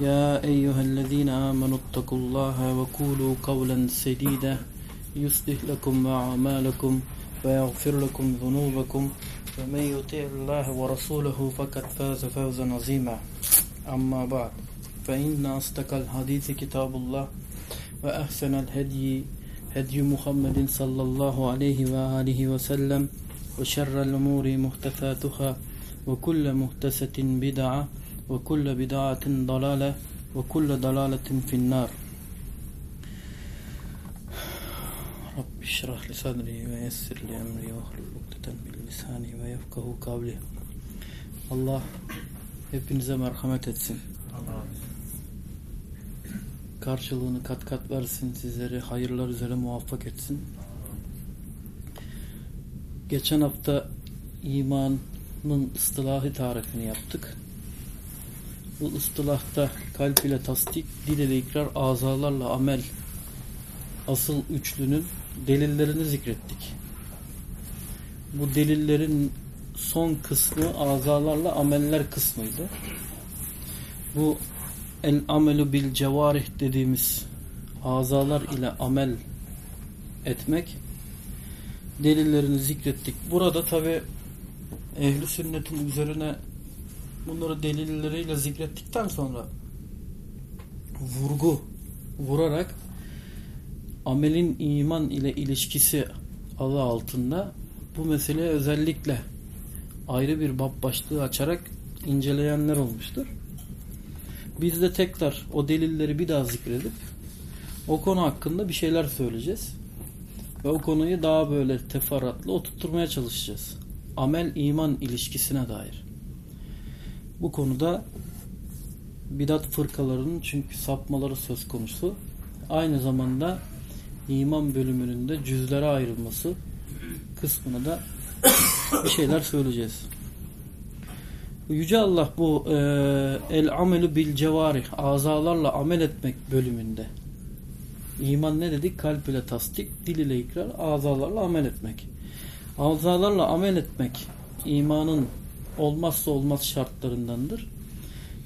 يا أيها الذين آمنوا اتقوا الله وقولوا قولا سديدا يصلح لكم أعمالكم ويغفر لكم ذنوبكم ومن يطع الله ورسوله فقد فاز فوزا عظيما. أما بعد فإن أصدق الحديث كتاب الله وأحسن الهدي هدي محمد صلى الله عليه وآله وسلم وشر الأمور محدثاتها وكل محدثة بدعة ve kulle bid'atin dalale ve kulle dalaletin finnar. Rabbi şirah li sadri ve yessir li emri ve ahlul ukdeten bil lisani ve yefkahu kavli. Allah hepinize merhamet etsin. Karşılığını kat kat versin. Sizleri hayırlar üzere muvaffak etsin. Geçen hafta imanın ıstılahı tarifini yaptık. Bu ıstılahta kalp ile tasdik, dil ile ikrar, azalarla amel asıl üçlünün delillerini zikrettik. Bu delillerin son kısmı azalarla ameller kısmıydı. Bu el amelu bil cevarih dediğimiz azalar ile amel etmek delillerini zikrettik. Burada tabi ehli sünnetin üzerine bunları delilleriyle zikrettikten sonra vurgu vurarak amelin iman ile ilişkisi adı altında bu meseleye özellikle ayrı bir bab başlığı açarak inceleyenler olmuştur. Biz de tekrar o delilleri bir daha zikredip o konu hakkında bir şeyler söyleyeceğiz. Ve o konuyu daha böyle teferruatlı oturtmaya çalışacağız. Amel iman ilişkisine dair. Bu konuda bidat fırkalarının çünkü sapmaları söz konusu. Aynı zamanda iman bölümünün de cüzlere ayrılması kısmına da bir şeyler söyleyeceğiz. Yüce Allah bu e, el amelu bil cevarih azalarla amel etmek bölümünde iman ne dedik? Kalp ile tasdik, dil ile ikrar, azalarla amel etmek. Azalarla amel etmek imanın olmazsa olmaz şartlarındandır.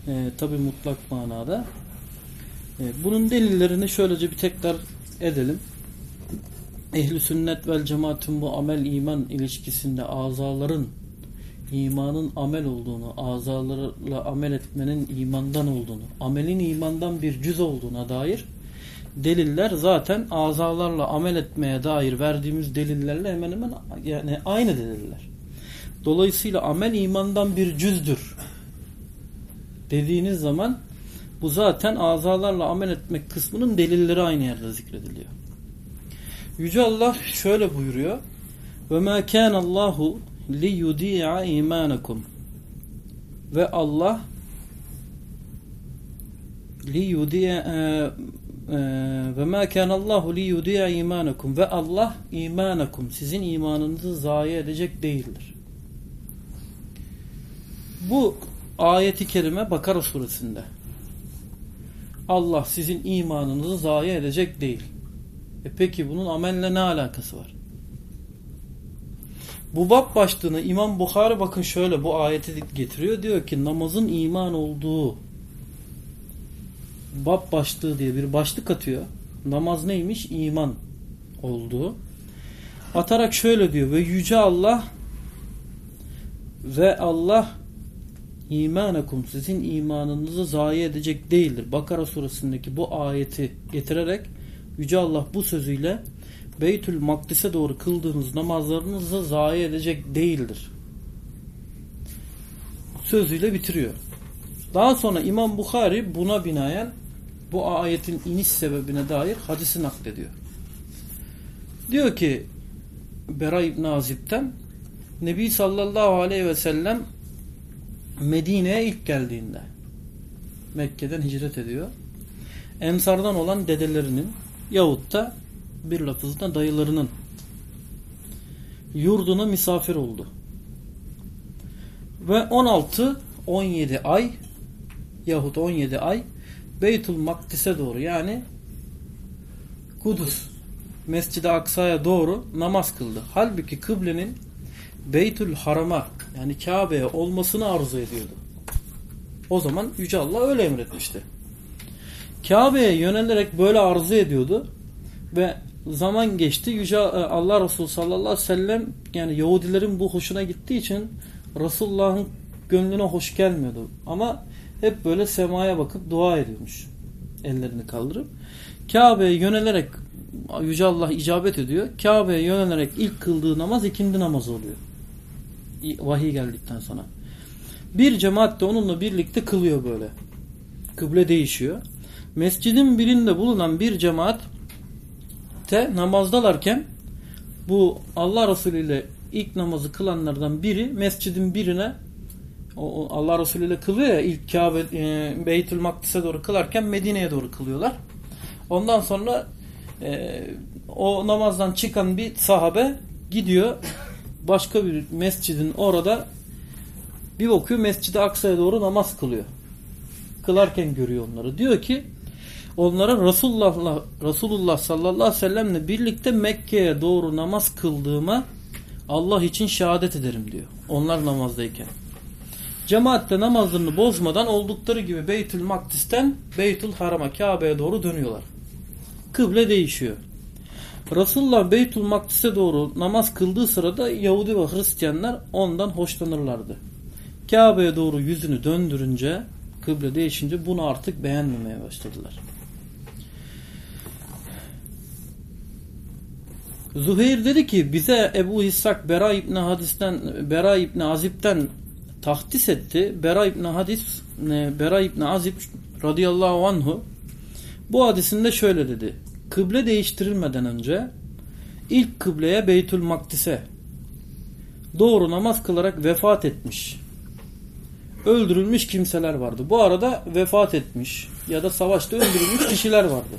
E, Tabi mutlak manada. E, bunun delillerini şöylece bir tekrar edelim. Ehli sünnet vel cemaatin bu amel iman ilişkisinde azaların imanın amel olduğunu, azalarla amel etmenin imandan olduğunu, amelin imandan bir cüz olduğuna dair deliller zaten azalarla amel etmeye dair verdiğimiz delillerle hemen hemen yani aynı deliller. Dolayısıyla amel imandan bir cüzdür dediğiniz zaman bu zaten azalarla amel etmek kısmının delilleri aynı yerde zikrediliyor. Yüce Allah şöyle buyuruyor. Ve ma kana Allahu li yudi'a imanakum. Ve Allah li yudi'a ve ma kana Allahu li yudi'a imanakum ve Allah imanakum sizin imanınızı zayi edecek değildir. Bu ayeti kerime Bakara suresinde. Allah sizin imanınızı zayi edecek değil. E peki bunun amelle ne alakası var? Bu bab başlığını İmam Bukhari bakın şöyle bu ayeti getiriyor. Diyor ki namazın iman olduğu bab başlığı diye bir başlık atıyor. Namaz neymiş? İman olduğu. Atarak şöyle diyor. Ve yüce Allah ve Allah imanakum sizin imanınızı zayi edecek değildir. Bakara suresindeki bu ayeti getirerek Yüce Allah bu sözüyle Beytül Makdis'e doğru kıldığınız namazlarınızı zayi edecek değildir. Sözüyle bitiriyor. Daha sonra İmam Bukhari buna binaen bu ayetin iniş sebebine dair hadisi naklediyor. Diyor ki Bera İbn Azib'ten Nebi sallallahu aleyhi ve sellem Medine'ye ilk geldiğinde Mekke'den hicret ediyor. Ensardan olan dedelerinin yahut da bir lafızda dayılarının yurduna misafir oldu. Ve 16-17 ay yahut 17 ay Beytül Makdis'e doğru yani Kudüs Mescid-i Aksa'ya doğru namaz kıldı. Halbuki kıblenin Beytül Haram'a yani Kabe'ye olmasını arzu ediyordu. O zaman Yüce Allah öyle emretmişti. Kabe'ye yönelerek böyle arzu ediyordu ve zaman geçti. Yüce e, Allah Resulü sallallahu aleyhi ve sellem yani Yahudilerin bu hoşuna gittiği için Resulullah'ın gönlüne hoş gelmiyordu. Ama hep böyle semaya bakıp dua ediyormuş. Ellerini kaldırıp. Kabe'ye yönelerek Yüce Allah icabet ediyor. Kabe'ye yönelerek ilk kıldığı namaz ikindi namazı oluyor. Vahiy geldikten sonra. Bir cemaat de onunla birlikte kılıyor böyle. Kıble değişiyor. Mescidin birinde bulunan bir cemaat te namazdalarken bu Allah Resulü ile ilk namazı kılanlardan biri mescidin birine o, Allah Resulü ile kılıyor ya ilk Kabe e, Beytül Makdis'e doğru kılarken Medine'ye doğru kılıyorlar. Ondan sonra e, o namazdan çıkan bir sahabe gidiyor başka bir mescidin orada bir bakıyor Mescid-i Aksa'ya doğru namaz kılıyor. Kılarken görüyor onları. Diyor ki onlara Resulullah, Resulullah sallallahu aleyhi ve sellemle birlikte Mekke'ye doğru namaz kıldığıma Allah için şehadet ederim diyor. Onlar namazdayken. Cemaatle namazlarını bozmadan oldukları gibi Beytül Makdis'ten Beytül Haram'a Kabe'ye doğru dönüyorlar. Kıble değişiyor. Resulullah Beytül Makdis'e doğru namaz kıldığı sırada Yahudi ve Hristiyanlar ondan hoşlanırlardı. Kabe'ye doğru yüzünü döndürünce kıble değişince bunu artık beğenmemeye başladılar. Zuheyr dedi ki bize Ebu Hissak Bera İbni Hadis'ten Bera İbni Azib'den tahdis etti. Bera İbni Hadis Bera İbni Azib radıyallahu anhu bu hadisinde şöyle dedi. Kıble değiştirilmeden önce ilk kıbleye Beytül Makdis'e doğru namaz kılarak vefat etmiş. Öldürülmüş kimseler vardı. Bu arada vefat etmiş ya da savaşta öldürülmüş kişiler vardı.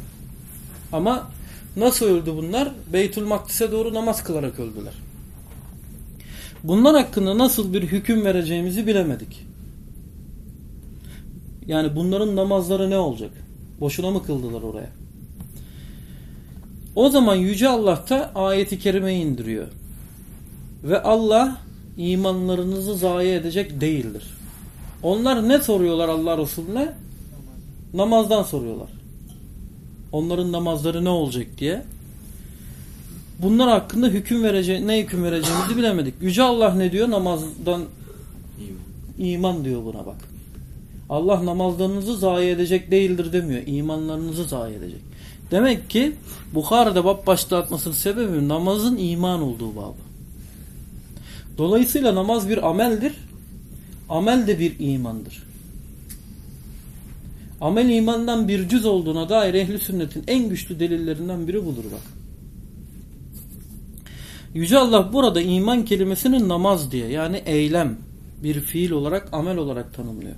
Ama nasıl öldü bunlar? Beytül Makdis'e doğru namaz kılarak öldüler. Bunlar hakkında nasıl bir hüküm vereceğimizi bilemedik. Yani bunların namazları ne olacak? Boşuna mı kıldılar oraya? O zaman Yüce Allah da ayeti kerimeyi indiriyor. Ve Allah imanlarınızı zayi edecek değildir. Onlar ne soruyorlar Allah Resulüne? Namazdan soruyorlar. Onların namazları ne olacak diye. Bunlar hakkında hüküm verece ne hüküm vereceğimizi bilemedik. Yüce Allah ne diyor? Namazdan iman diyor buna bak. Allah namazlarınızı zayi edecek değildir demiyor. İmanlarınızı zayi edecek. Demek ki Bukhari'de bab başlatmasının sebebi namazın iman olduğu babı. Dolayısıyla namaz bir ameldir. Amel de bir imandır. Amel imandan bir cüz olduğuna dair ehli sünnetin en güçlü delillerinden biri budur bak. Yüce Allah burada iman kelimesini namaz diye yani eylem bir fiil olarak amel olarak tanımlıyor.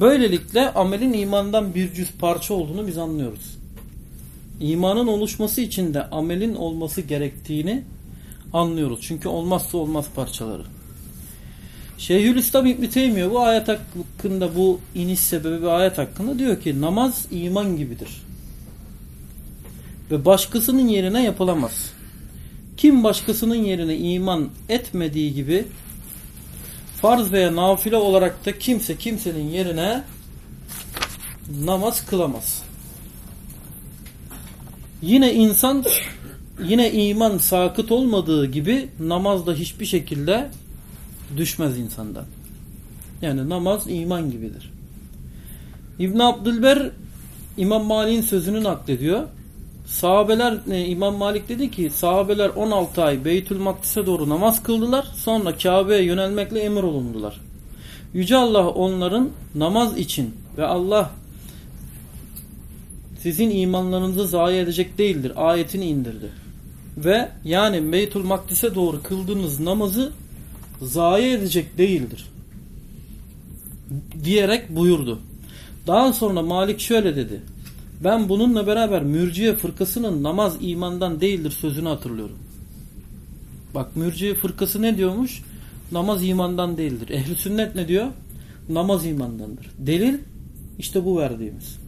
Böylelikle amelin imandan bir cüz parça olduğunu biz anlıyoruz. İmanın oluşması için de amelin olması gerektiğini anlıyoruz. Çünkü olmazsa olmaz parçaları. Şeyhülislam İbni Teymiye bu ayet hakkında bu iniş sebebi ayet hakkında diyor ki namaz iman gibidir. Ve başkasının yerine yapılamaz. Kim başkasının yerine iman etmediği gibi farz veya nafile olarak da kimse kimsenin yerine namaz kılamaz. Yine insan yine iman sakıt olmadığı gibi namazda hiçbir şekilde düşmez insandan. Yani namaz iman gibidir. İbn Abdülber İmam Malik'in sözünü naklediyor. sahabeler e, İmam Malik dedi ki sahabeler 16 ay Beytül Makdis'e doğru namaz kıldılar. Sonra Kabe'ye yönelmekle emir olundular. Yüce Allah onların namaz için ve Allah sizin imanlarınızı zayi edecek değildir. Ayetini indirdi. Ve yani Beytül Makdis'e doğru kıldığınız namazı zayi edecek değildir. Diyerek buyurdu. Daha sonra Malik şöyle dedi. Ben bununla beraber mürciye fırkasının namaz imandan değildir sözünü hatırlıyorum. Bak mürciye fırkası ne diyormuş? Namaz imandan değildir. Ehli sünnet ne diyor? Namaz imandandır. Delil işte bu verdiğimiz.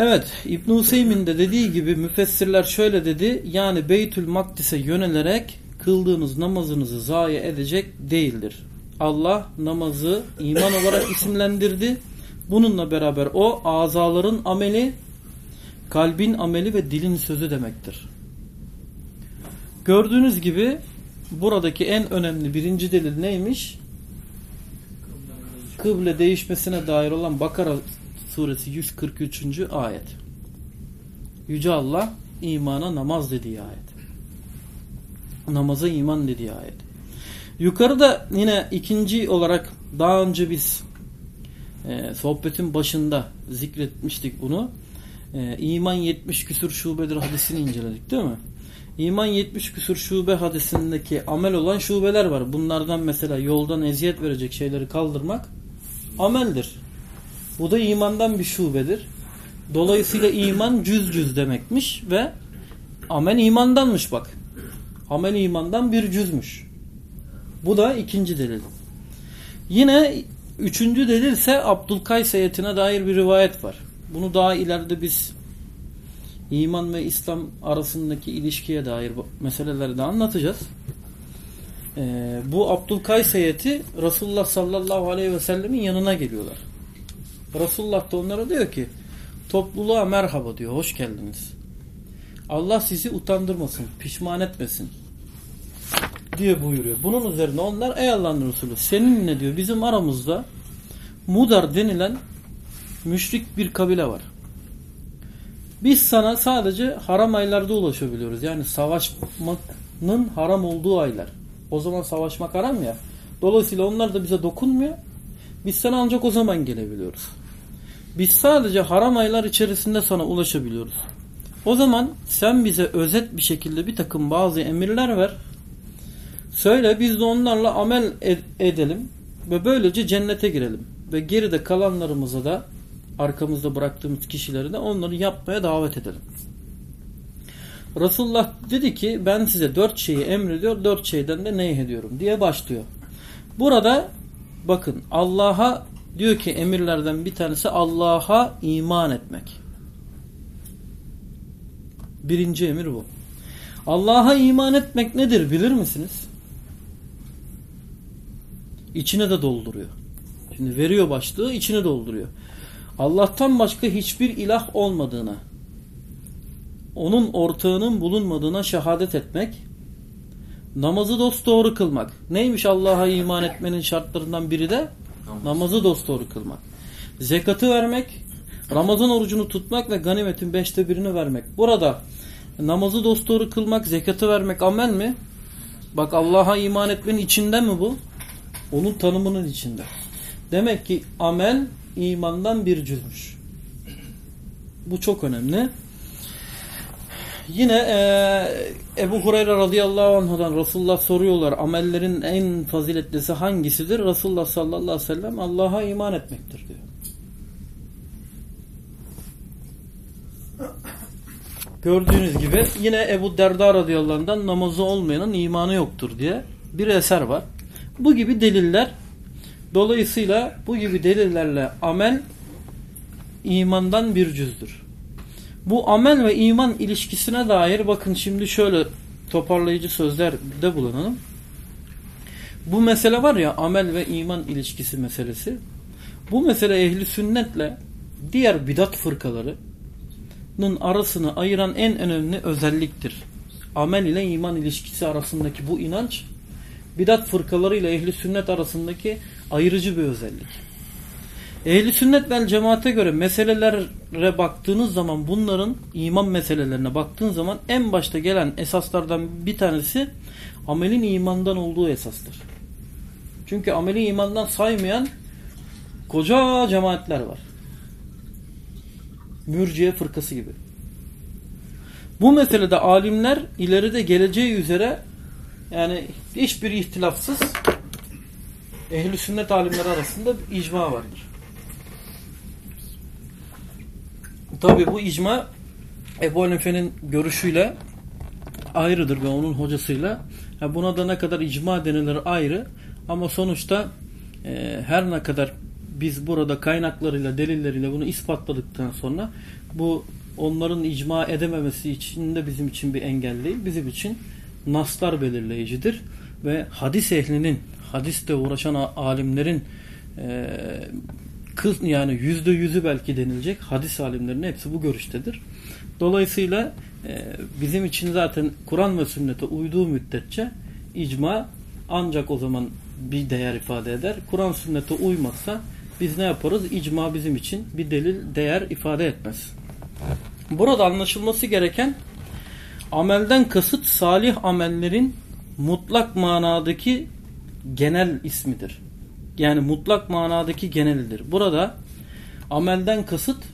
Evet İbn Hüseyin de dediği gibi müfessirler şöyle dedi. Yani Beytül Makdis'e yönelerek kıldığınız namazınızı zayi edecek değildir. Allah namazı iman olarak isimlendirdi. Bununla beraber o azaların ameli, kalbin ameli ve dilin sözü demektir. Gördüğünüz gibi buradaki en önemli birinci delil neymiş? Kıble değişmesine dair olan Bakara suresi 143. ayet. Yüce Allah imana namaz dediği ayet. Namaza iman dediği ayet. Yukarıda yine ikinci olarak daha önce biz e, sohbetin başında zikretmiştik bunu. E, iman 70 küsur şubedir hadisini inceledik değil mi? İman 70 küsur şube hadisindeki amel olan şubeler var. Bunlardan mesela yoldan eziyet verecek şeyleri kaldırmak ameldir. Bu da imandan bir şubedir. Dolayısıyla iman cüz cüz demekmiş ve amel imandanmış bak. Amel imandan bir cüzmüş. Bu da ikinci delil. Yine üçüncü delil ise Abdülkays ayetine dair bir rivayet var. Bunu daha ileride biz iman ve İslam arasındaki ilişkiye dair meseleleri de anlatacağız. Ee, bu Abdülkays ayeti Resulullah sallallahu aleyhi ve sellemin yanına geliyorlar. Resulullah da onlara diyor ki topluluğa merhaba diyor. Hoş geldiniz. Allah sizi utandırmasın, pişman etmesin diye buyuruyor. Bunun üzerine onlar ey Allah'ın Resulü seninle diyor bizim aramızda Mudar denilen müşrik bir kabile var. Biz sana sadece haram aylarda ulaşabiliyoruz. Yani savaşmanın haram olduğu aylar. O zaman savaşmak haram ya. Dolayısıyla onlar da bize dokunmuyor. Biz sana ancak o zaman gelebiliyoruz. Biz sadece haram aylar içerisinde sana ulaşabiliyoruz. O zaman sen bize özet bir şekilde bir takım bazı emirler ver. Söyle biz de onlarla amel ed edelim ve böylece cennete girelim. Ve geride kalanlarımıza da arkamızda bıraktığımız kişileri de onları yapmaya davet edelim. Resulullah dedi ki ben size dört şeyi emrediyor, dört şeyden de ney ediyorum diye başlıyor. Burada bakın Allah'a diyor ki emirlerden bir tanesi Allah'a iman etmek. Birinci emir bu. Allah'a iman etmek nedir bilir misiniz? İçine de dolduruyor. Şimdi veriyor başlığı içine dolduruyor. Allah'tan başka hiçbir ilah olmadığına, onun ortağının bulunmadığına şehadet etmek, namazı dosdoğru kılmak. Neymiş Allah'a iman etmenin şartlarından biri de? Namazı dosdoğru kılmak. Zekatı vermek, Ramazan orucunu tutmak ve ganimetin beşte birini vermek. Burada namazı dosdoğru kılmak, zekatı vermek amel mi? Bak Allah'a iman etmenin içinde mi bu? Onun tanımının içinde. Demek ki amel imandan bir cüzmüş. Bu çok önemli. Yine e, Ebu Hureyre radıyallahu anh'dan Resulullah soruyorlar amellerin en faziletlisi hangisidir? Resulullah sallallahu aleyhi ve sellem Allah'a iman etmektir diyor. Gördüğünüz gibi yine Ebu Derda radıyallahu anh'dan namazı olmayanın imanı yoktur diye bir eser var. Bu gibi deliller dolayısıyla bu gibi delillerle amel imandan bir cüzdür. Bu amel ve iman ilişkisine dair bakın şimdi şöyle toparlayıcı sözlerde bulunalım. Bu mesele var ya amel ve iman ilişkisi meselesi. Bu mesele ehli sünnetle diğer bidat fırkalarının arasını ayıran en önemli özelliktir. Amel ile iman ilişkisi arasındaki bu inanç bidat fırkaları ile ehli sünnet arasındaki ayırıcı bir özellik. Ehli sünnet vel cemaate göre meselelere baktığınız zaman bunların iman meselelerine baktığın zaman en başta gelen esaslardan bir tanesi amelin imandan olduğu esastır. Çünkü ameli imandan saymayan koca cemaatler var. Mürciye fırkası gibi. Bu meselede alimler ileride geleceği üzere yani hiçbir ihtilafsız ehli sünnet alimleri arasında icma vardır. Tabi bu icma Ebu Hanife'nin görüşüyle ayrıdır ve onun hocasıyla. buna da ne kadar icma denilir ayrı ama sonuçta e, her ne kadar biz burada kaynaklarıyla, delilleriyle bunu ispatladıktan sonra bu onların icma edememesi için de bizim için bir engel değil. Bizim için naslar belirleyicidir ve hadis ehlinin, hadiste uğraşan alimlerin e, kız yani yüzde yüzü belki denilecek hadis alimlerinin hepsi bu görüştedir. Dolayısıyla e, bizim için zaten Kur'an ve sünnete uyduğu müddetçe icma ancak o zaman bir değer ifade eder. Kur'an sünnete uymazsa biz ne yaparız? İcma bizim için bir delil değer ifade etmez. Burada anlaşılması gereken amelden kasıt salih amellerin mutlak manadaki genel ismidir. Yani mutlak manadaki genelidir. Burada amelden kasıt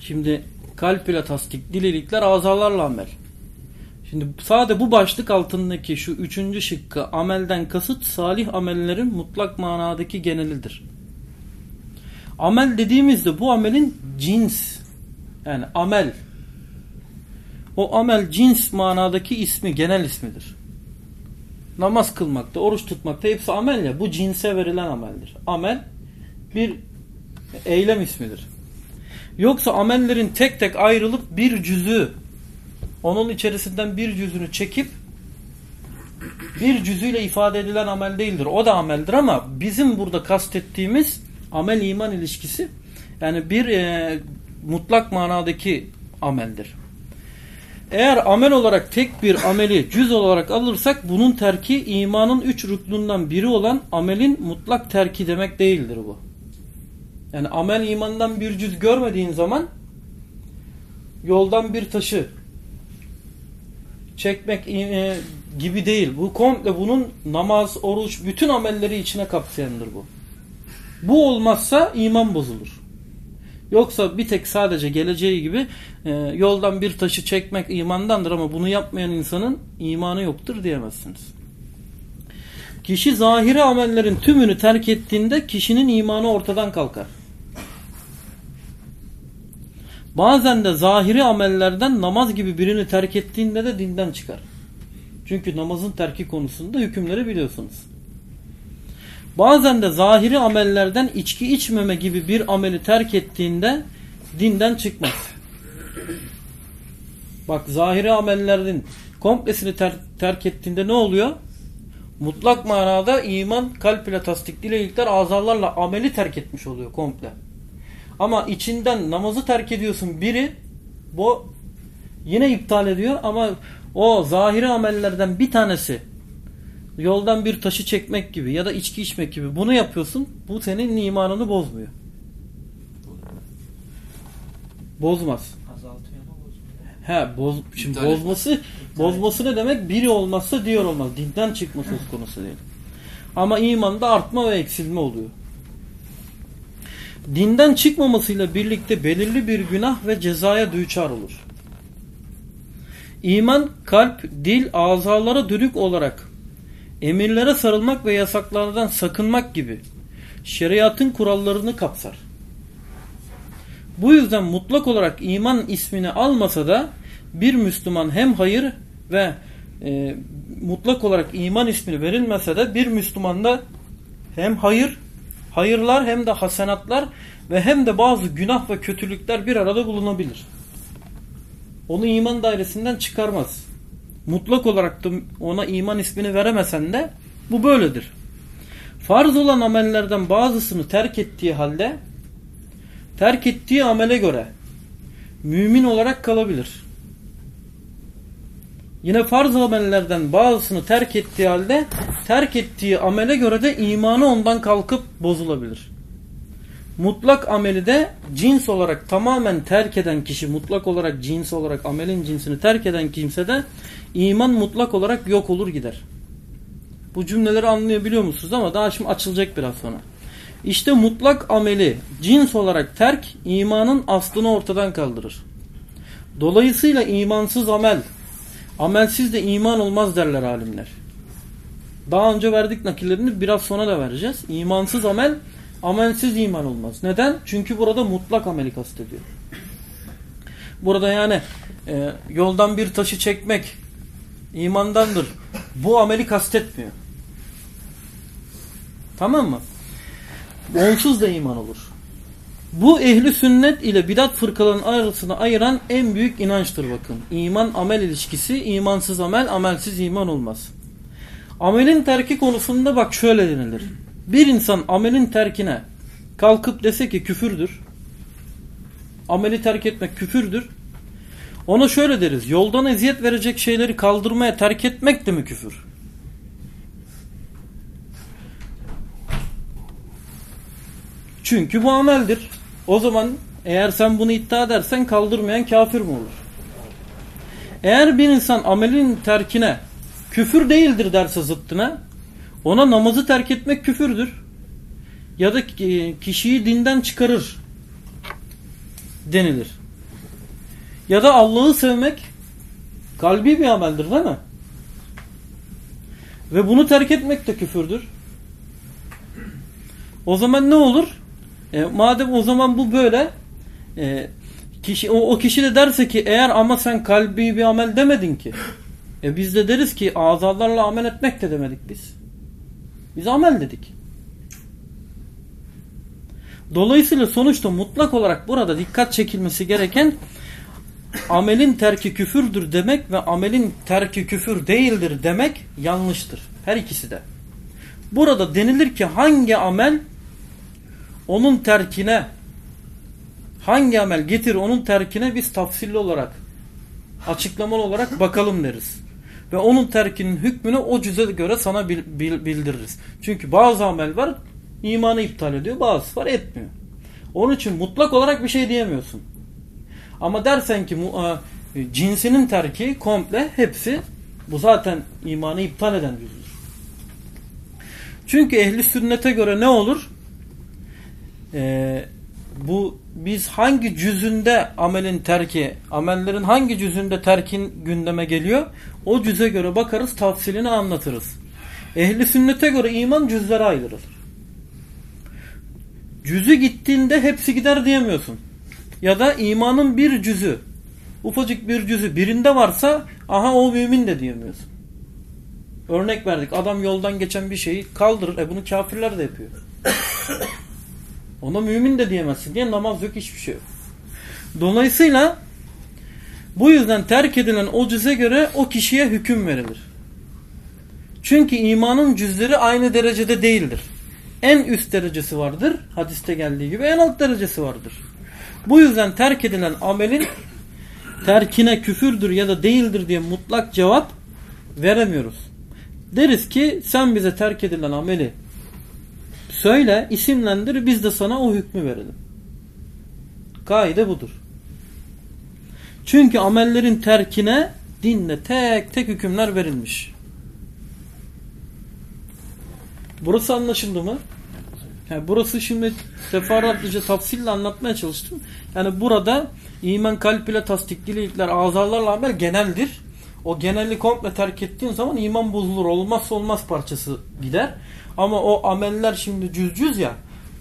şimdi kalp ile tasdik, dililikler azalarla amel. Şimdi sade bu başlık altındaki şu üçüncü şıkkı amelden kasıt salih amellerin mutlak manadaki genelidir. Amel dediğimizde bu amelin cins yani amel o amel cins manadaki ismi genel ismidir. Namaz kılmakta, oruç tutmakta hepsi amel ya. Bu cinse verilen ameldir. Amel bir eylem ismidir. Yoksa amellerin tek tek ayrılıp bir cüzü onun içerisinden bir cüzünü çekip bir cüzüyle ifade edilen amel değildir. O da ameldir ama bizim burada kastettiğimiz amel iman ilişkisi yani bir e, mutlak manadaki ameldir. Eğer amel olarak tek bir ameli cüz olarak alırsak bunun terki imanın üç rüklünden biri olan amelin mutlak terki demek değildir bu. Yani amel imandan bir cüz görmediğin zaman yoldan bir taşı çekmek e, gibi değil. Bu komple bunun namaz, oruç, bütün amelleri içine kapsayandır bu. Bu olmazsa iman bozulur. Yoksa bir tek sadece geleceği gibi e, yoldan bir taşı çekmek imandandır ama bunu yapmayan insanın imanı yoktur diyemezsiniz. Kişi zahiri amellerin tümünü terk ettiğinde kişinin imanı ortadan kalkar. Bazen de zahiri amellerden namaz gibi birini terk ettiğinde de dinden çıkar. Çünkü namazın terki konusunda hükümleri biliyorsunuz. Bazen de zahiri amellerden içki içmeme gibi bir ameli terk ettiğinde dinden çıkmaz. Bak zahiri amellerin komplesini ter terk ettiğinde ne oluyor? Mutlak manada iman kalp ile tasdik dile ilkler azalarla ameli terk etmiş oluyor komple. Ama içinden namazı terk ediyorsun biri bu yine iptal ediyor ama o zahiri amellerden bir tanesi yoldan bir taşı çekmek gibi ya da içki içmek gibi bunu yapıyorsun. Bu senin imanını bozmuyor. Bozmaz. He, boz, şimdi bozması bozması ne demek? Biri olmazsa diyor olmaz. Dinden çıkma söz konusu değil. Ama imanda artma ve eksilme oluyor. Dinden çıkmamasıyla birlikte belirli bir günah ve cezaya düçar olur. İman kalp, dil, azalara dönük olarak emirlere sarılmak ve yasaklardan sakınmak gibi şeriatın kurallarını kapsar. Bu yüzden mutlak olarak iman ismini almasa da bir Müslüman hem hayır ve e, mutlak olarak iman ismini verilmese de bir Müslümanda hem hayır, hayırlar hem de hasenatlar ve hem de bazı günah ve kötülükler bir arada bulunabilir. Onu iman dairesinden çıkarmaz mutlak olarak da ona iman ismini veremesen de bu böyledir. Farz olan amellerden bazısını terk ettiği halde terk ettiği amele göre mümin olarak kalabilir. Yine farz amellerden bazısını terk ettiği halde terk ettiği amele göre de imanı ondan kalkıp bozulabilir. Mutlak ameli de cins olarak tamamen terk eden kişi mutlak olarak cins olarak amelin cinsini terk eden kimse de iman mutlak olarak yok olur gider. Bu cümleleri anlayabiliyor musunuz ama daha şimdi açılacak biraz sonra. İşte mutlak ameli cins olarak terk imanın aslını ortadan kaldırır. Dolayısıyla imansız amel, amelsiz de iman olmaz derler alimler. Daha önce verdik nakillerini biraz sonra da vereceğiz. İmansız amel, amelsiz iman olmaz. Neden? Çünkü burada mutlak ameli kastediyor. Burada yani e, yoldan bir taşı çekmek imandandır. Bu ameli kastetmiyor. Tamam mı? Onsuz da iman olur. Bu ehli sünnet ile bidat fırkaların arasını ayıran en büyük inançtır bakın. İman amel ilişkisi, imansız amel, amelsiz iman olmaz. Amelin terki konusunda bak şöyle denilir. Bir insan amelin terkine kalkıp dese ki küfürdür. Ameli terk etmek küfürdür. Ona şöyle deriz. Yoldan eziyet verecek şeyleri kaldırmaya terk etmek de mi küfür? Çünkü bu ameldir. O zaman eğer sen bunu iddia edersen kaldırmayan kafir mi olur? Eğer bir insan amelin terkine küfür değildir derse zıttına ona namazı terk etmek küfürdür. Ya da kişiyi dinden çıkarır denilir. Ya da Allah'ı sevmek kalbi bir ameldir değil mi? Ve bunu terk etmek de küfürdür. O zaman ne olur? E, madem o zaman bu böyle e, kişi o, o kişi de derse ki eğer ama sen kalbi bir amel demedin ki. E biz de deriz ki azalarla amel etmek de demedik biz. Biz amel dedik. Dolayısıyla sonuçta mutlak olarak burada dikkat çekilmesi gereken amelin terki küfürdür demek ve amelin terki küfür değildir demek yanlıştır. Her ikisi de. Burada denilir ki hangi amel onun terkine hangi amel getir onun terkine biz tafsilli olarak açıklamalı olarak bakalım deriz. Ve onun terkinin hükmünü o cüze göre sana bildiririz. Çünkü bazı amel var imanı iptal ediyor bazı var etmiyor. Onun için mutlak olarak bir şey diyemiyorsun. Ama dersen ki cinsinin terki komple hepsi bu zaten imanı iptal eden cüzdür. Çünkü ehli sünnete göre ne olur? Ee, bu biz hangi cüzünde amelin terki, amellerin hangi cüzünde terkin gündeme geliyor? O cüze göre bakarız, tafsilini anlatırız. Ehli sünnete göre iman cüzlere ayrılır. Cüzü gittiğinde hepsi gider diyemiyorsun. Ya da imanın bir cüzü, ufacık bir cüzü birinde varsa aha o mümin de diyemiyorsun. Örnek verdik. Adam yoldan geçen bir şeyi kaldırır. E bunu kafirler de yapıyor. Ona mümin de diyemezsin diye namaz yok hiçbir şey yok. Dolayısıyla bu yüzden terk edilen o cüze göre o kişiye hüküm verilir. Çünkü imanın cüzleri aynı derecede değildir. En üst derecesi vardır. Hadiste geldiği gibi en alt derecesi vardır. Bu yüzden terk edilen amelin terkine küfürdür ya da değildir diye mutlak cevap veremiyoruz. Deriz ki sen bize terk edilen ameli söyle, isimlendir biz de sana o hükmü verelim. Kaide budur. Çünkü amellerin terkine dinle tek tek hükümler verilmiş. Burası anlaşıldı mı? Yani burası şimdi sefaratlıca tafsille anlatmaya çalıştım. Yani burada iman kalp ile tasdiklilikler, azalarla amel geneldir. O genelli komple terk ettiğin zaman iman bozulur. Olmazsa olmaz parçası gider. Ama o ameller şimdi cüz cüz ya.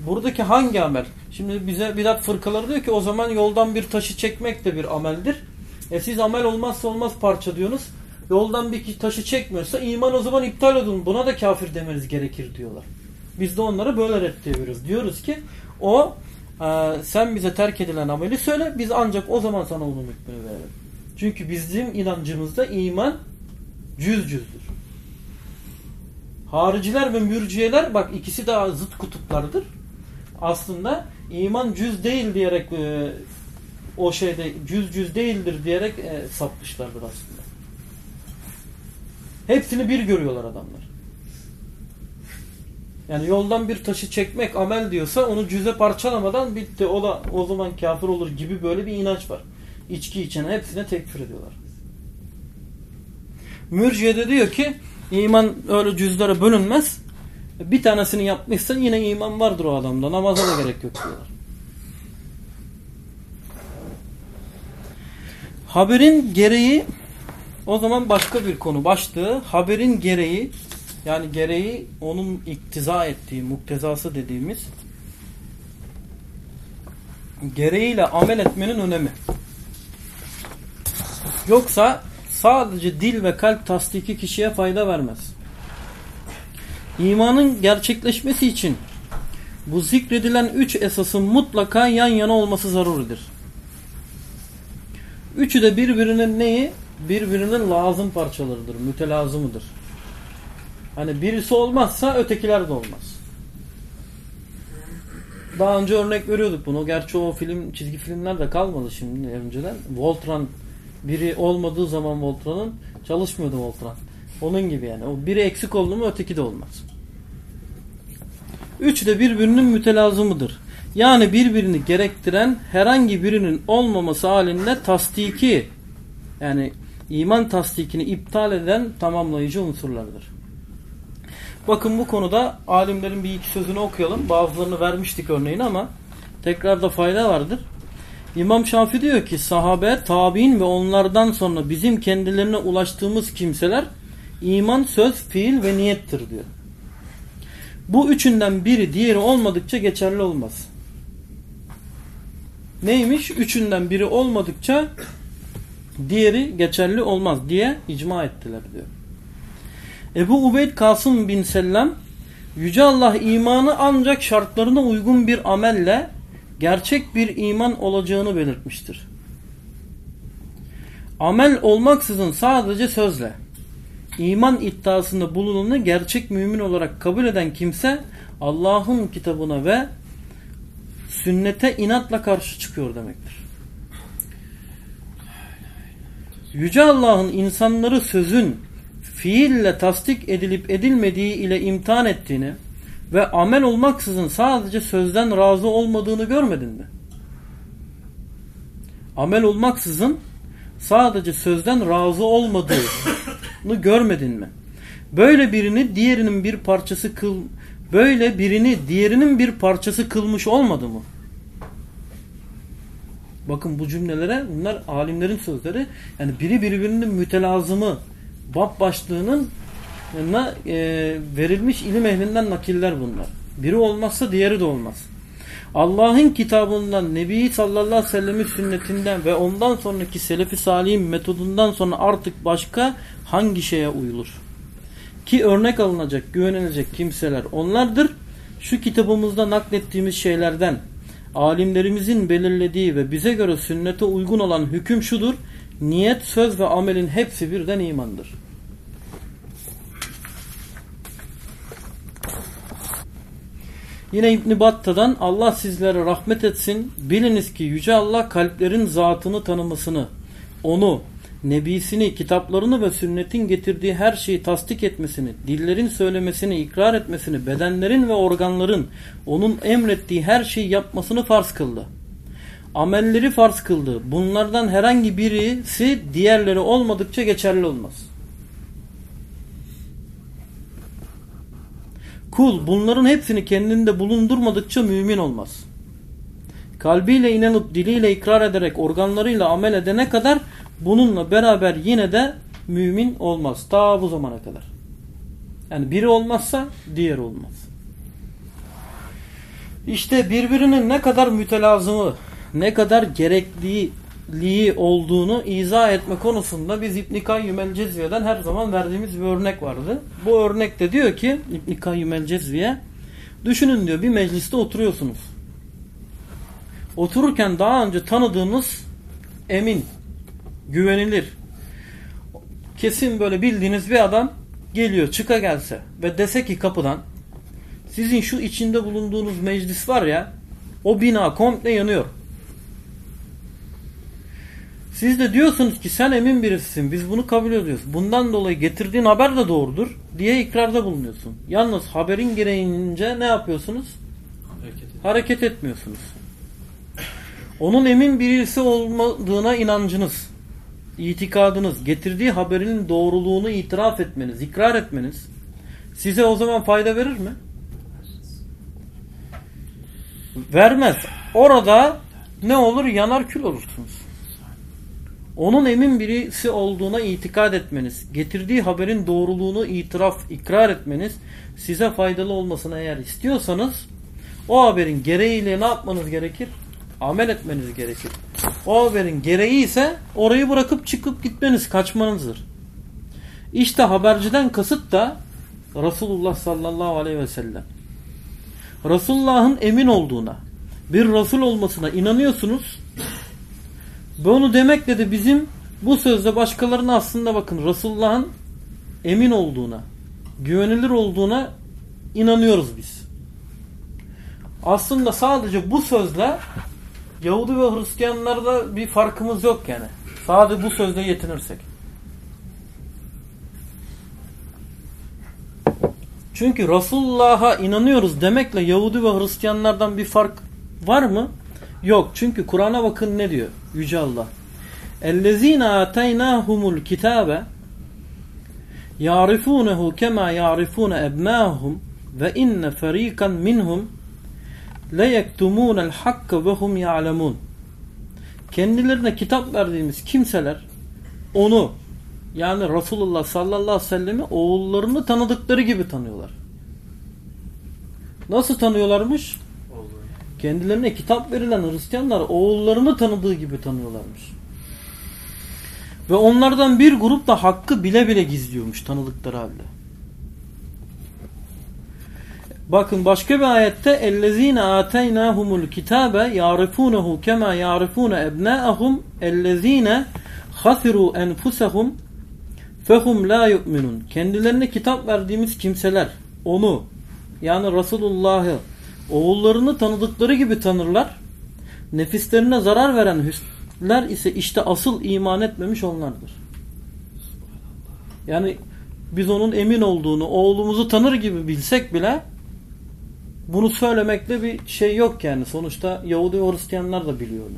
Buradaki hangi amel? Şimdi bize bidat fırkaları diyor ki o zaman yoldan bir taşı çekmek de bir ameldir. E siz amel olmazsa olmaz parça diyorsunuz. Yoldan bir taşı çekmiyorsa iman o zaman iptal edin. Buna da kafir demeniz gerekir diyorlar. Biz de onları böyle reddediyoruz. Diyoruz ki o e, sen bize terk edilen ameli söyle biz ancak o zaman sana onun hükmünü verelim. Çünkü bizim inancımızda iman cüz cüzdür. Hariciler ve mürciyeler bak ikisi de zıt kutuplardır. Aslında iman cüz değil diyerek e, o şeyde cüz cüz değildir diyerek e, sapmışlardır aslında. Hepsini bir görüyorlar adamlar. Yani yoldan bir taşı çekmek amel diyorsa onu cüze parçalamadan bitti. O da o zaman kafir olur gibi böyle bir inanç var. İçki içen hepsine tekfir ediyorlar. Mürciye de diyor ki iman öyle cüzlere bölünmez. Bir tanesini yapmışsan yine iman vardır o adamda. Namaza da gerek yok diyorlar. Haberin gereği o zaman başka bir konu başlığı. Haberin gereği yani gereği onun iktiza ettiği, muktezası dediğimiz gereğiyle amel etmenin önemi. Yoksa sadece dil ve kalp tasdiki kişiye fayda vermez. İmanın gerçekleşmesi için bu zikredilen üç esasın mutlaka yan yana olması zaruridir. Üçü de birbirinin neyi? Birbirinin lazım parçalarıdır, mütelazımıdır. Hani birisi olmazsa ötekiler de olmaz. Daha önce örnek veriyorduk bunu. Gerçi o film, çizgi filmler de kalmadı şimdi önceden. Voltron biri olmadığı zaman Voltron'un çalışmıyordu Voltron. Onun gibi yani. O biri eksik oldu mu öteki de olmaz. Üçü de birbirinin mütelazımıdır. Yani birbirini gerektiren herhangi birinin olmaması halinde tasdiki yani iman tasdikini iptal eden tamamlayıcı unsurlardır. Bakın bu konuda alimlerin bir iki sözünü okuyalım. Bazılarını vermiştik örneğini ama tekrar da fayda vardır. İmam Şafi diyor ki sahabe, tabi'in ve onlardan sonra bizim kendilerine ulaştığımız kimseler iman, söz, fiil ve niyettir diyor. Bu üçünden biri diğeri olmadıkça geçerli olmaz. Neymiş? Üçünden biri olmadıkça diğeri geçerli olmaz diye icma ettiler diyor. Ebu Ubeyd Kasım bin Sellem Yüce Allah imanı ancak şartlarına uygun bir amelle gerçek bir iman olacağını belirtmiştir. Amel olmaksızın sadece sözle iman iddiasında bulunanı gerçek mümin olarak kabul eden kimse Allah'ın kitabına ve sünnete inatla karşı çıkıyor demektir. Yüce Allah'ın insanları sözün fiille tasdik edilip edilmediği ile imtihan ettiğini ve amel olmaksızın sadece sözden razı olmadığını görmedin mi? Amel olmaksızın sadece sözden razı olmadığını görmedin mi? Böyle birini diğerinin bir parçası kıl böyle birini diğerinin bir parçası kılmış olmadı mı? Bakın bu cümlelere bunlar alimlerin sözleri. Yani biri birbirinin mütelazımı bab başlığının e, verilmiş ilim ehlinden nakiller bunlar. Biri olmazsa diğeri de olmaz. Allah'ın kitabından, Nebi sallallahu aleyhi ve sellemin sünnetinden ve ondan sonraki selefi salihin metodundan sonra artık başka hangi şeye uyulur? Ki örnek alınacak, güvenilecek kimseler onlardır. Şu kitabımızda naklettiğimiz şeylerden alimlerimizin belirlediği ve bize göre sünnete uygun olan hüküm şudur. Niyet, söz ve amelin hepsi birden imandır. Yine İbn Batta'dan Allah sizlere rahmet etsin. Biliniz ki Yüce Allah kalplerin zatını tanımasını, onu, nebisini, kitaplarını ve sünnetin getirdiği her şeyi tasdik etmesini, dillerin söylemesini, ikrar etmesini, bedenlerin ve organların onun emrettiği her şeyi yapmasını farz kıldı. Amelleri farz kıldı. Bunlardan herhangi birisi diğerleri olmadıkça geçerli olmaz. Kul bunların hepsini kendinde bulundurmadıkça mümin olmaz. Kalbiyle inanıp diliyle ikrar ederek organlarıyla amel edene kadar bununla beraber yine de mümin olmaz. Ta bu zamana kadar. Yani biri olmazsa diğer olmaz. İşte birbirinin ne kadar mütelazımı, ne kadar gerekliliği olduğunu izah etme konusunda biz İbn-i Kayyum el-Cezviye'den her zaman verdiğimiz bir örnek vardı. Bu örnekte diyor ki İbn-i Kayyum el-Cezviye düşünün diyor bir mecliste oturuyorsunuz. Otururken daha önce tanıdığınız emin, güvenilir, kesin böyle bildiğiniz bir adam geliyor çıka gelse ve dese ki kapıdan sizin şu içinde bulunduğunuz meclis var ya o bina komple yanıyor. Siz de diyorsunuz ki sen emin birisisin. Biz bunu kabul ediyoruz. Bundan dolayı getirdiğin haber de doğrudur diye ikrarda bulunuyorsun. Yalnız haberin gereğince ne yapıyorsunuz? Hareket. Hareket etmiyorsunuz. Onun emin birisi olmadığına inancınız, itikadınız, getirdiği haberinin doğruluğunu itiraf etmeniz, ikrar etmeniz size o zaman fayda verir mi? Vermez. Orada ne olur? Yanar kül olursunuz. Onun emin birisi olduğuna itikad etmeniz, getirdiği haberin doğruluğunu itiraf, ikrar etmeniz size faydalı olmasını eğer istiyorsanız o haberin gereğiyle ne yapmanız gerekir? Amel etmeniz gerekir. O haberin gereği ise orayı bırakıp çıkıp gitmeniz, kaçmanızdır. İşte haberciden kasıt da Resulullah sallallahu aleyhi ve sellem. Resulullah'ın emin olduğuna, bir Resul olmasına inanıyorsunuz. Bunu demekle de bizim bu sözde başkalarına aslında bakın Resulullah'ın emin olduğuna, güvenilir olduğuna inanıyoruz biz. Aslında sadece bu sözle Yahudi ve Hristiyanlarda bir farkımız yok yani. Sadece bu sözle yetinirsek. Çünkü Resulullah'a inanıyoruz demekle Yahudi ve Hristiyanlardan bir fark var mı? Yok. Çünkü Kur'an'a bakın ne diyor Yüce Allah. اَلَّذ۪ينَ آتَيْنَاهُمُ الْكِتَابَ يَعْرِفُونَهُ كَمَا يَعْرِفُونَ اَبْنَاهُمْ وَاِنَّ فَر۪يقًا مِنْهُمْ لَيَكْتُمُونَ الْحَقَّ وَهُمْ يَعْلَمُونَ Kendilerine kitap verdiğimiz kimseler onu yani Resulullah sallallahu aleyhi ve sellem'i oğullarını tanıdıkları gibi tanıyorlar. Nasıl tanıyorlarmış? Kendilerine kitap verilen Hristiyanlar oğullarını tanıdığı gibi tanıyorlarmış. Ve onlardan bir grup da hakkı bile bile gizliyormuş tanıdıkları halde. Bakın başka bir ayette ellezine ataynahumul kitabe ya'rifunehu kema ya'rifune ebnaahum ellezine hasiru enfusahum fehum la yu'minun. Kendilerine kitap verdiğimiz kimseler onu yani Resulullah'ı oğullarını tanıdıkları gibi tanırlar. Nefislerine zarar veren hüsnler ise işte asıl iman etmemiş onlardır. Yani biz onun emin olduğunu, oğlumuzu tanır gibi bilsek bile bunu söylemekte bir şey yok yani. Sonuçta Yahudi ve Hristiyanlar da biliyor onu.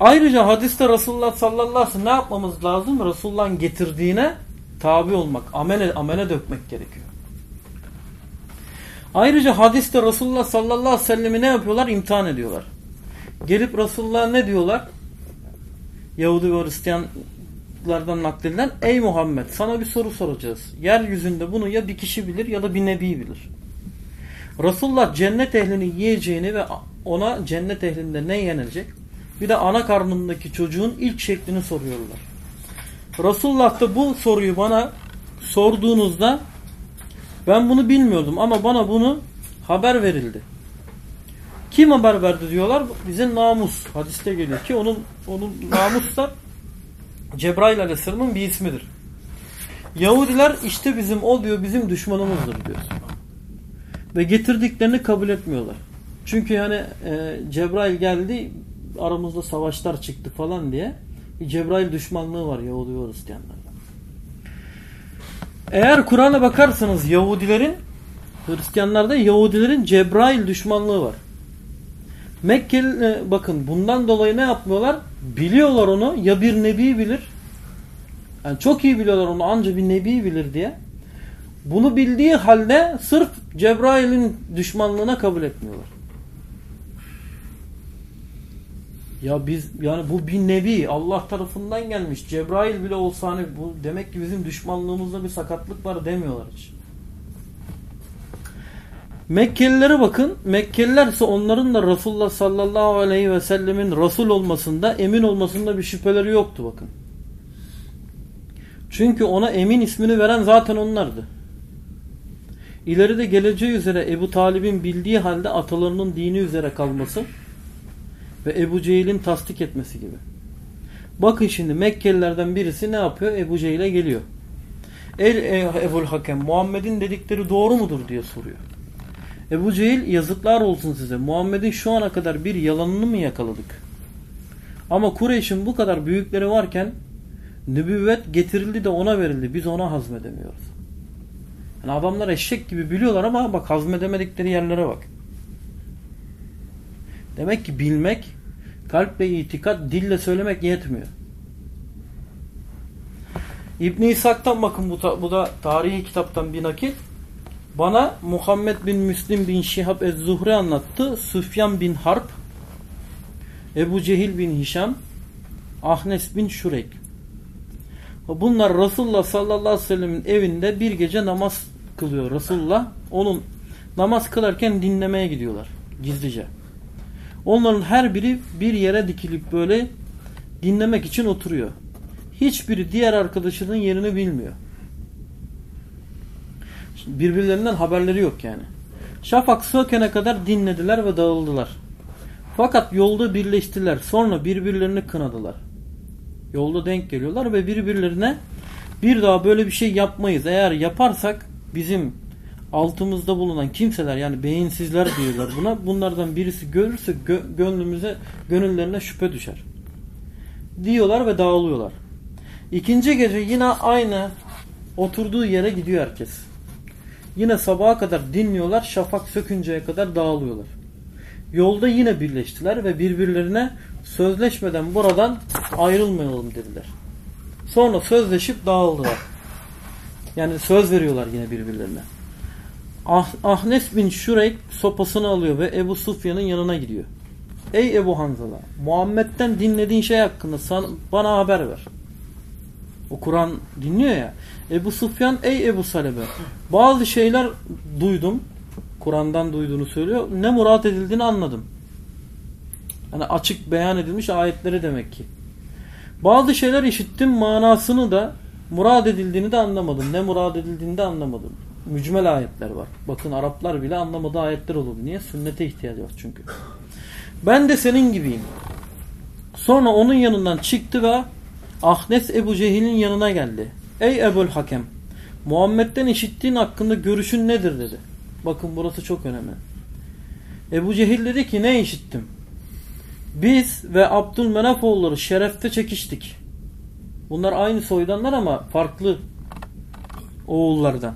Ayrıca hadiste Resulullah sallallahu aleyhi ve sellem ne yapmamız lazım? Resulullah'ın getirdiğine tabi olmak, amele, amele dökmek gerekiyor. Ayrıca hadiste Resulullah sallallahu aleyhi ve sellem'i ne yapıyorlar? İmtihan ediyorlar. Gelip Resulullah'a ne diyorlar? Yahudi ve Hristiyanlardan nakledilen Ey Muhammed sana bir soru soracağız. Yeryüzünde bunu ya bir kişi bilir ya da bir nebi bilir. Resulullah cennet ehlini yiyeceğini ve ona cennet ehlinde ne yenilecek? Bir de ana karnındaki çocuğun ilk şeklini soruyorlar. Resulullah da bu soruyu bana sorduğunuzda ben bunu bilmiyordum ama bana bunu haber verildi. Kim haber verdi diyorlar? Bize namus. Hadiste geliyor ki onun onun namus da Cebrail Aleyhisselam'ın bir ismidir. Yahudiler işte bizim o diyor bizim düşmanımızdır diyor. Ve getirdiklerini kabul etmiyorlar. Yani yani e, Cebrail geldi aramızda savaşlar çıktı falan diye bir Cebrail düşmanlığı var Yahudi ve Hristiyanlarda. Eğer Kur'an'a bakarsanız Yahudilerin Hristiyanlarda Yahudilerin Cebrail düşmanlığı var. Mekkeli bakın bundan dolayı ne yapmıyorlar? Biliyorlar onu ya bir nebi bilir yani çok iyi biliyorlar onu ancak bir nebi bilir diye. Bunu bildiği halde sırf Cebrail'in düşmanlığına kabul etmiyorlar. Ya biz yani bu bir nebi Allah tarafından gelmiş. Cebrail bile olsa hani bu demek ki bizim düşmanlığımızda bir sakatlık var demiyorlar hiç. Mekkelilere bakın. Mekkeliler ise onların da Resulullah sallallahu aleyhi ve sellemin Resul olmasında emin olmasında bir şüpheleri yoktu bakın. Çünkü ona emin ismini veren zaten onlardı. İleride geleceği üzere Ebu Talib'in bildiği halde atalarının dini üzere kalması ve Ebu Cehil'in tasdik etmesi gibi. Bakın şimdi Mekkelilerden birisi ne yapıyor? Ebu Cehil'e geliyor. El Ebul Hakem Muhammed'in dedikleri doğru mudur diye soruyor. Ebu Cehil yazıklar olsun size. Muhammed'in şu ana kadar bir yalanını mı yakaladık? Ama Kureyş'in bu kadar büyükleri varken nübüvvet getirildi de ona verildi. Biz ona hazmedemiyoruz. Yani adamlar eşek gibi biliyorlar ama bak hazmedemedikleri yerlere bak. Demek ki bilmek, kalple itikat, dille söylemek yetmiyor. İbn İshak'tan bakın bu, da, bu da tarihi kitaptan bir nakit. Bana Muhammed bin Müslim bin Şihab ez-Zuhri anlattı. Süfyan bin Harp, Ebu Cehil bin Hişam, Ahnes bin Şurek. Bunlar Resulullah sallallahu aleyhi ve sellemin evinde bir gece namaz kılıyor Resulullah. Onun namaz kılarken dinlemeye gidiyorlar gizlice. Onların her biri bir yere dikilip böyle dinlemek için oturuyor. Hiçbiri diğer arkadaşının yerini bilmiyor. Birbirlerinden haberleri yok yani. Şafak sökene kadar dinlediler ve dağıldılar. Fakat yolda birleştiler. Sonra birbirlerini kınadılar. Yolda denk geliyorlar ve birbirlerine bir daha böyle bir şey yapmayız. Eğer yaparsak bizim altımızda bulunan kimseler yani beyinsizler diyorlar buna. Bunlardan birisi görürse gö gönlümüze, gönüllerine şüphe düşer. Diyorlar ve dağılıyorlar. İkinci gece yine aynı oturduğu yere gidiyor herkes. Yine sabaha kadar dinliyorlar. Şafak sökünceye kadar dağılıyorlar. Yolda yine birleştiler ve birbirlerine sözleşmeden buradan ayrılmayalım dediler. Sonra sözleşip dağıldılar. Yani söz veriyorlar yine birbirlerine. Ah, Ahnes bin Şureyk sopasını alıyor ve Ebu Sufyan'ın yanına gidiyor. Ey Ebu Hanzala Muhammed'den dinlediğin şey hakkında sana, bana haber ver. O Kur'an dinliyor ya. Ebu Sufyan ey Ebu Salebe bazı şeyler duydum. Kur'an'dan duyduğunu söylüyor. Ne murat edildiğini anladım. Hani açık beyan edilmiş ayetleri demek ki. Bazı şeyler işittim manasını da murad edildiğini de anlamadım. Ne murad edildiğini de anlamadım. Mücmel ayetler var. Bakın Araplar bile anlamadığı ayetler olur. Niye? Sünnete ihtiyacı var çünkü. Ben de senin gibiyim. Sonra onun yanından çıktı ve Ahnes Ebu Cehil'in yanına geldi. Ey Ebul Hakem Muhammed'den işittiğin hakkında görüşün nedir dedi. Bakın burası çok önemli. Ebu Cehil dedi ki ne işittim? Biz ve Abdülmenaf oğulları şerefte çekiştik. Bunlar aynı soydanlar ama farklı oğullardan.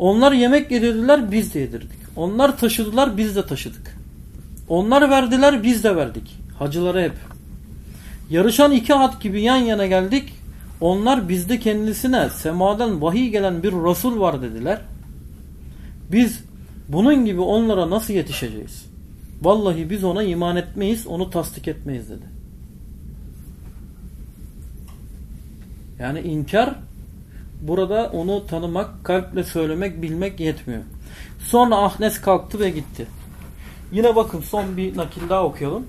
Onlar yemek yedirdiler biz de yedirdik. Onlar taşıdılar biz de taşıdık. Onlar verdiler biz de verdik. Hacıları hep. Yarışan iki at gibi yan yana geldik. Onlar bizde kendisine semadan vahiy gelen bir Resul var dediler. Biz bunun gibi onlara nasıl yetişeceğiz? Vallahi biz ona iman etmeyiz, onu tasdik etmeyiz dedi. Yani inkar burada onu tanımak, kalple söylemek, bilmek yetmiyor. Sonra Ahnes kalktı ve gitti. Yine bakın son bir nakil daha okuyalım.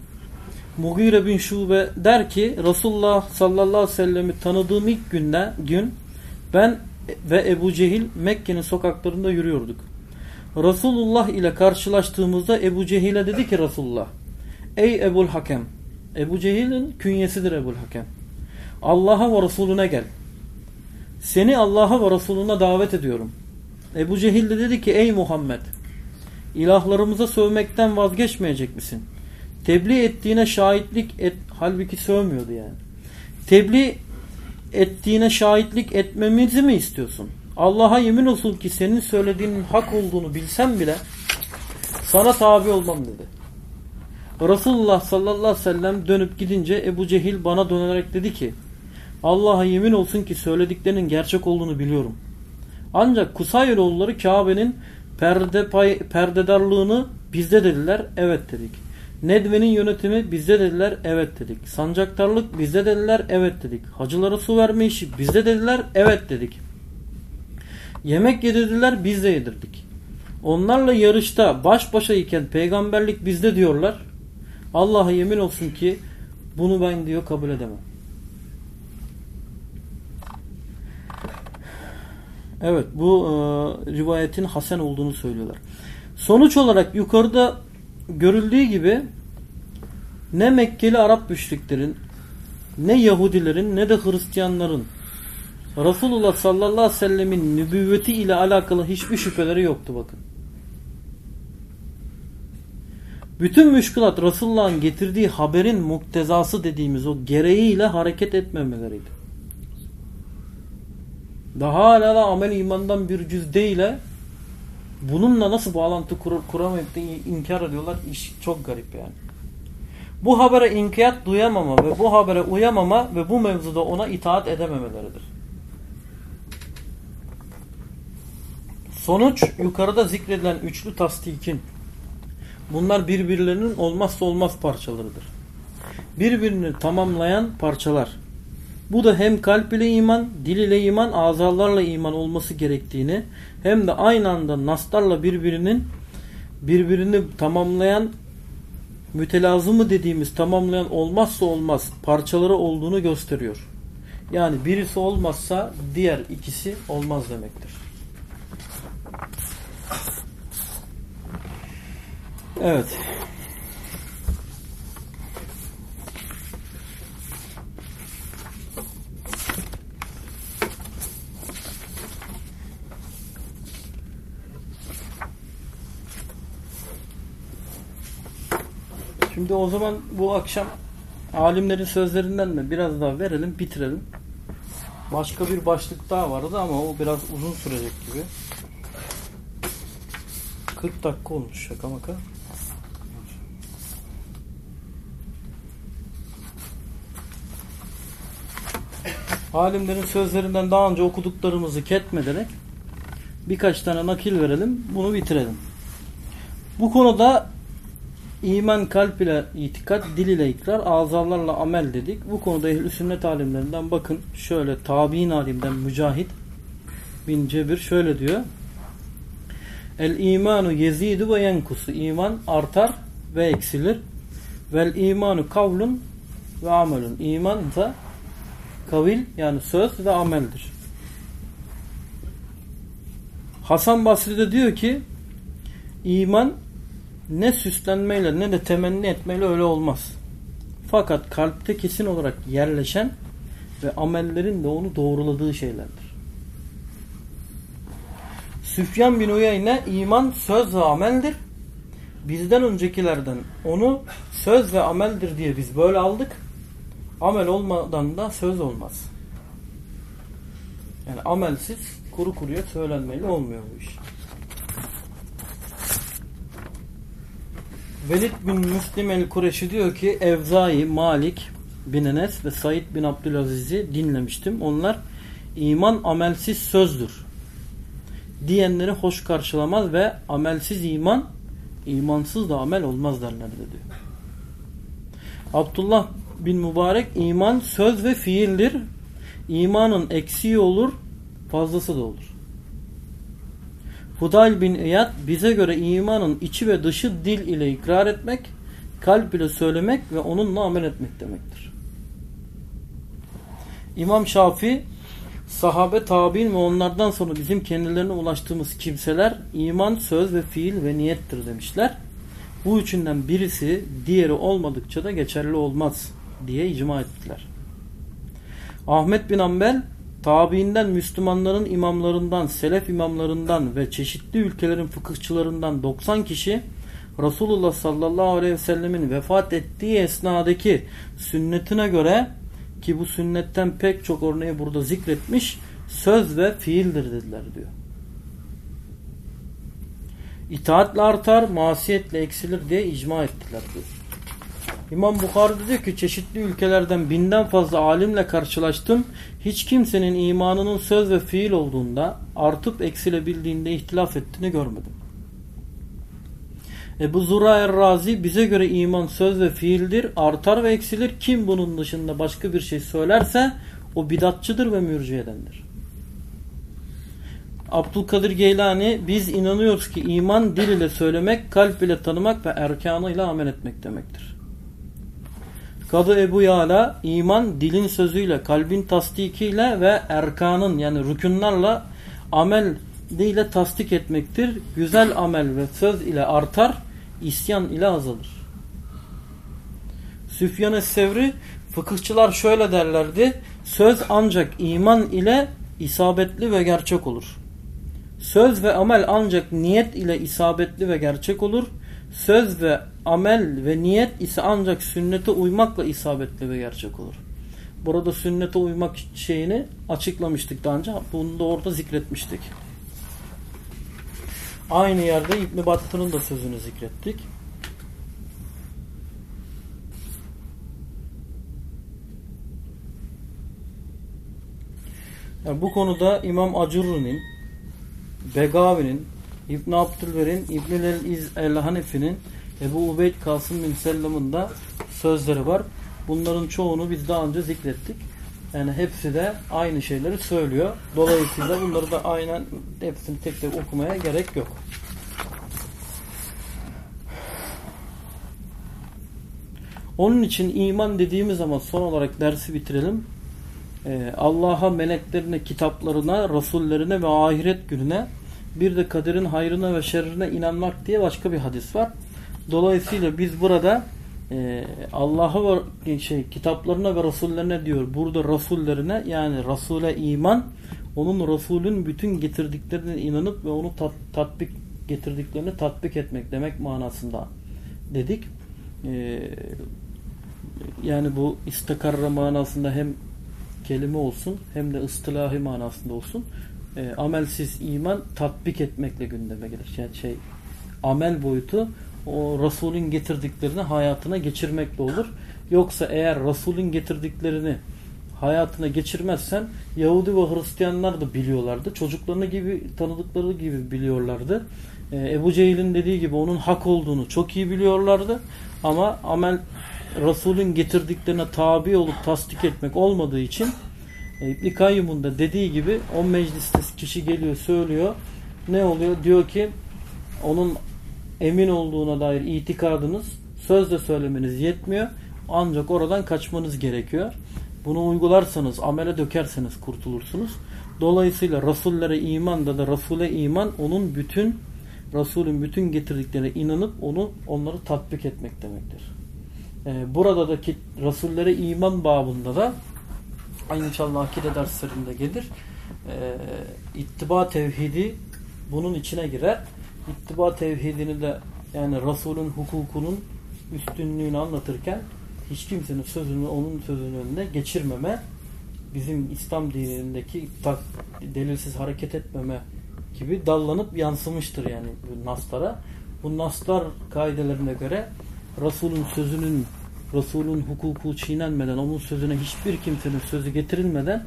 Mugire bin Şube der ki Resulullah sallallahu aleyhi ve sellem'i tanıdığım ilk günde gün ben ve Ebu Cehil Mekke'nin sokaklarında yürüyorduk. Resulullah ile karşılaştığımızda Ebu Cehil'e dedi ki Resulullah Ey Ebul Hakem Ebu Cehil'in künyesidir Ebul Hakem Allah'a ve Resulüne gel. Seni Allah'a ve Resulüne davet ediyorum. Ebu Cehil de dedi ki ey Muhammed ilahlarımıza sövmekten vazgeçmeyecek misin? Tebliğ ettiğine şahitlik et, halbuki sövmüyordu yani. Tebliğ ettiğine şahitlik etmemizi mi istiyorsun? Allah'a yemin olsun ki senin söylediğinin hak olduğunu bilsem bile sana tabi olmam dedi. Resulullah sallallahu aleyhi ve sellem dönüp gidince Ebu Cehil bana dönerek dedi ki Allah'a yemin olsun ki söylediklerinin gerçek olduğunu biliyorum. Ancak Kusayroğulları Kabe'nin perde pay, perdedarlığını bizde dediler. Evet dedik. Nedve'nin yönetimi bizde dediler. Evet dedik. Sancaktarlık bizde dediler. Evet dedik. Hacılara su verme işi bizde dediler. Evet dedik. Yemek yedirdiler. Biz de yedirdik. Onlarla yarışta baş başa iken peygamberlik bizde diyorlar. Allah'a yemin olsun ki bunu ben diyor kabul edemem. Evet bu e, rivayetin hasen olduğunu söylüyorlar. Sonuç olarak yukarıda görüldüğü gibi ne Mekkeli Arap müşriklerin ne Yahudilerin ne de Hristiyanların Resulullah sallallahu aleyhi ve sellemin nübüvveti ile alakalı hiçbir şüpheleri yoktu bakın. Bütün müşkülat Resulullah'ın getirdiği haberin muktezası dediğimiz o gereğiyle hareket etmemeleriydi. Daha hala da amel imandan bir cüzdeyle bununla nasıl bağlantı kur kuramayıp da inkar ediyorlar. İş çok garip yani. Bu habere inkiyat duyamama ve bu habere uyamama ve bu mevzuda ona itaat edememeleridir. Sonuç yukarıda zikredilen üçlü tasdikin bunlar birbirlerinin olmazsa olmaz parçalarıdır. Birbirini tamamlayan parçalar. Bu da hem kalp ile iman, dil ile iman, azalarla iman olması gerektiğini hem de aynı anda naslarla birbirinin birbirini tamamlayan mütelazımı dediğimiz tamamlayan olmazsa olmaz parçaları olduğunu gösteriyor. Yani birisi olmazsa diğer ikisi olmaz demektir. Evet. Şimdi o zaman bu akşam alimlerin sözlerinden de biraz daha verelim, bitirelim. Başka bir başlık daha vardı ama o biraz uzun sürecek gibi. 40 dakika olmuş şaka maka. Alimlerin sözlerinden daha önce okuduklarımızı ketmederek birkaç tane nakil verelim. Bunu bitirelim. Bu konuda iman kalp ile itikat, dil ile ikrar, azalarla amel dedik. Bu konuda ehl sünnet alimlerinden bakın şöyle tabi'in alimden Mücahit bin Cebir şöyle diyor. El imanu yezidu ve yenkusu. İman artar ve eksilir. Vel imanu kavlun ve amelun. İman da kavil yani söz ve ameldir. Hasan Basri de diyor ki iman ne süslenmeyle ne de temenni etmeyle öyle olmaz. Fakat kalpte kesin olarak yerleşen ve amellerin de onu doğruladığı şeylerdir. Süfyan bin Uyeyne iman söz ve ameldir. Bizden öncekilerden onu söz ve ameldir diye biz böyle aldık. Amel olmadan da söz olmaz. Yani amelsiz kuru kuruya söylenmeyle olmuyor bu iş. Velid bin Müslim el-Kureşi diyor ki Evzai, Malik bin Enes ve Said bin Abdülaziz'i dinlemiştim. Onlar iman amelsiz sözdür diyenleri hoş karşılamaz ve amelsiz iman imansız da amel olmaz derler diyor. Abdullah bin Mübarek iman söz ve fiildir. İmanın eksiği olur, fazlası da olur. Hudayl bin İyad bize göre imanın içi ve dışı dil ile ikrar etmek, kalp ile söylemek ve onunla amel etmek demektir. İmam Şafii sahabe, tabi'in ve onlardan sonra bizim kendilerine ulaştığımız kimseler iman, söz ve fiil ve niyettir demişler. Bu üçünden birisi diğeri olmadıkça da geçerli olmaz diye icma ettiler. Ahmet bin Ambel tabiinden Müslümanların imamlarından, selef imamlarından ve çeşitli ülkelerin fıkıhçılarından 90 kişi Resulullah sallallahu aleyhi ve sellemin vefat ettiği esnadaki sünnetine göre ki bu sünnetten pek çok örneği burada zikretmiş söz ve fiildir dediler diyor. İtaatle artar, masiyetle eksilir diye icma ettiler diyor. İmam Bukhari diyor ki çeşitli ülkelerden binden fazla alimle karşılaştım. Hiç kimsenin imanının söz ve fiil olduğunda artıp eksilebildiğinde ihtilaf ettiğini görmedim. Ebu Zura er-Razi bize göre iman söz ve fiildir, artar ve eksilir. Kim bunun dışında başka bir şey söylerse o bidatçıdır ve mürciyedendir. Abdülkadir Geylani biz inanıyoruz ki iman dil ile söylemek, kalp ile tanımak ve erkanıyla amel etmek demektir. Kadı Ebu Yala iman dilin sözüyle, kalbin tasdikiyle ve erkanın yani rükunlarla amel ile tasdik etmektir. Güzel amel ve söz ile artar, isyan ile azalır. Süfyan Sevri fıkıhçılar şöyle derlerdi. Söz ancak iman ile isabetli ve gerçek olur. Söz ve amel ancak niyet ile isabetli ve gerçek olur. Söz ve amel ve niyet ise ancak sünnete uymakla isabetli ve gerçek olur. Burada sünnete uymak şeyini açıklamıştık daha önce. Bunu da orada zikretmiştik. Aynı yerde İbn Battı'nın da sözünü zikrettik. Yani bu konuda İmam Acurru'nun, Begavi'nin, İbn Abdülver'in, İbn el-İz el-Hanefi'nin, Ebu Ubeyd Kasım bin Sellem'in de sözleri var. Bunların çoğunu biz daha önce zikrettik. Yani hepsi de aynı şeyleri söylüyor. Dolayısıyla bunları da aynen hepsini tek tek okumaya gerek yok. Onun için iman dediğimiz zaman son olarak dersi bitirelim. Ee, Allah'a, meleklerine, kitaplarına, rasullerine ve ahiret gününe bir de kaderin hayrına ve şerrine inanmak diye başka bir hadis var. Dolayısıyla biz burada e, Allah'a ve şey kitaplarına ve rasullerine diyor. Burada rasullerine yani Rasule iman onun Resulün bütün getirdiklerine inanıp ve onu tat, tatbik getirdiklerini tatbik etmek demek manasında dedik. E, yani bu istakarra manasında hem kelime olsun hem de ıstılahi manasında olsun. E, amelsiz iman tatbik etmekle gündeme gelir. Yani şey amel boyutu o Resulün getirdiklerini hayatına geçirmekle olur. Yoksa eğer Resulün getirdiklerini hayatına geçirmezsen Yahudi ve Hristiyanlar da biliyorlardı. Çocuklarını gibi tanıdıkları gibi biliyorlardı. Ee, Ebu Cehil'in dediği gibi onun hak olduğunu çok iyi biliyorlardı. Ama amel Resulün getirdiklerine tabi olup tasdik etmek olmadığı için e, İbn Kayyum'un da dediği gibi o mecliste kişi geliyor söylüyor. Ne oluyor? Diyor ki onun emin olduğuna dair itikadınız sözle söylemeniz yetmiyor. Ancak oradan kaçmanız gerekiyor. Bunu uygularsanız, amele dökerseniz kurtulursunuz. Dolayısıyla Resullere iman da da Resul'e iman onun bütün Resul'ün bütün getirdiklerine inanıp onu onları tatbik etmek demektir. Ee, burada Resullere iman babında da aynı inşallah akide derslerinde gelir. Ee, ittiba tevhidi bunun içine girer. İttiba tevhidini de yani Resul'ün hukukunun üstünlüğünü anlatırken hiç kimsenin sözünü onun sözünün önünde geçirmeme bizim İslam dinindeki delilsiz hareket etmeme gibi dallanıp yansımıştır yani bu naslara. Bu naslar kaidelerine göre Resul'ün sözünün Resul'ün hukuku çiğnenmeden, onun sözüne hiçbir kimsenin sözü getirilmeden,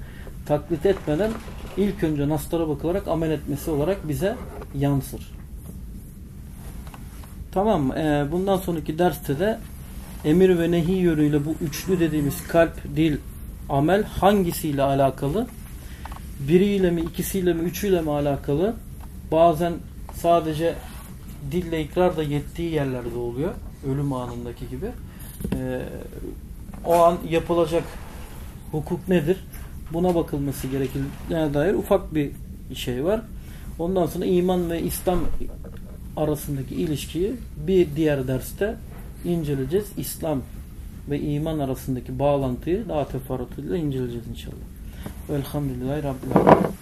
taklit etmeden ilk önce naslara bakılarak amel etmesi olarak bize yansır. Tamam e, bundan sonraki derste de emir ve nehi yönüyle bu üçlü dediğimiz kalp, dil, amel hangisiyle alakalı? Biriyle mi, ikisiyle mi, üçüyle mi alakalı? Bazen sadece dille ikrar da yettiği yerlerde oluyor. Ölüm anındaki gibi. Ee, o an yapılacak hukuk nedir? Buna bakılması gerektiğine dair ufak bir şey var. Ondan sonra iman ve İslam arasındaki ilişkiyi bir diğer derste inceleyeceğiz. İslam ve iman arasındaki bağlantıyı daha teferruatıyla inceleyeceğiz inşallah. Velhamdülillahi Rabbil Alemin.